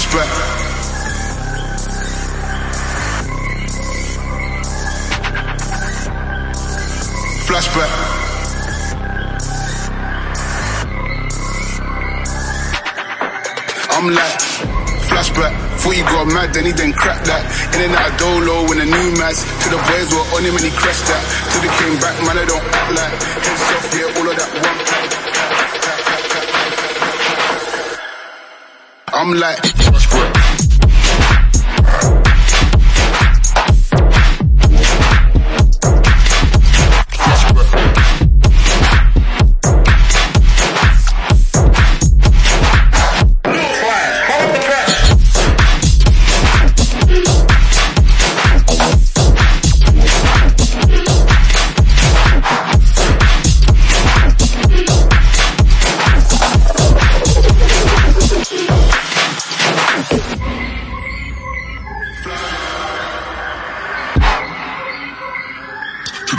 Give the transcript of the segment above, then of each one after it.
Flashback. Flashback. I'm like, flashback. Thought you got mad, then he then cracked that. In and out of dolo when the new mass. To the boys were on him and he crashed that. Till they came back, man, I don't act like. Heads off, yeah, all of that one. I'm like, flashback.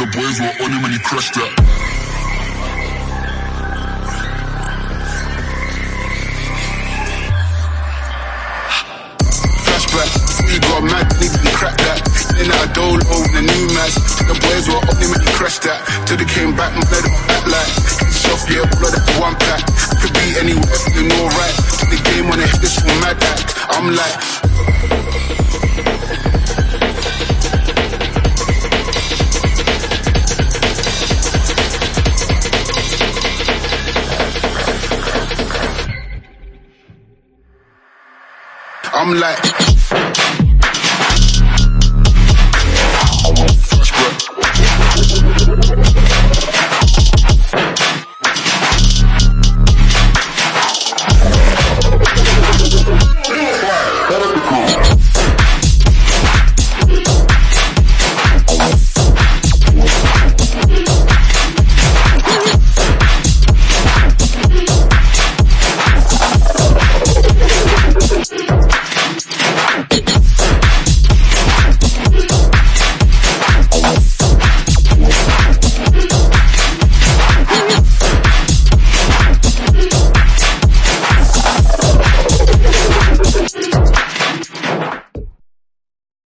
The boys were on him and he crushed that. Flashback, we got mad, nigga, we cracked that. And out of dolo the new mass. The boys were on him and he that. Till they came back, they don't act like. Soft, yeah, of that one pack. Could be anywhere, feeling alright. Took the game on the hit, this one mad act. I'm like, I'm like,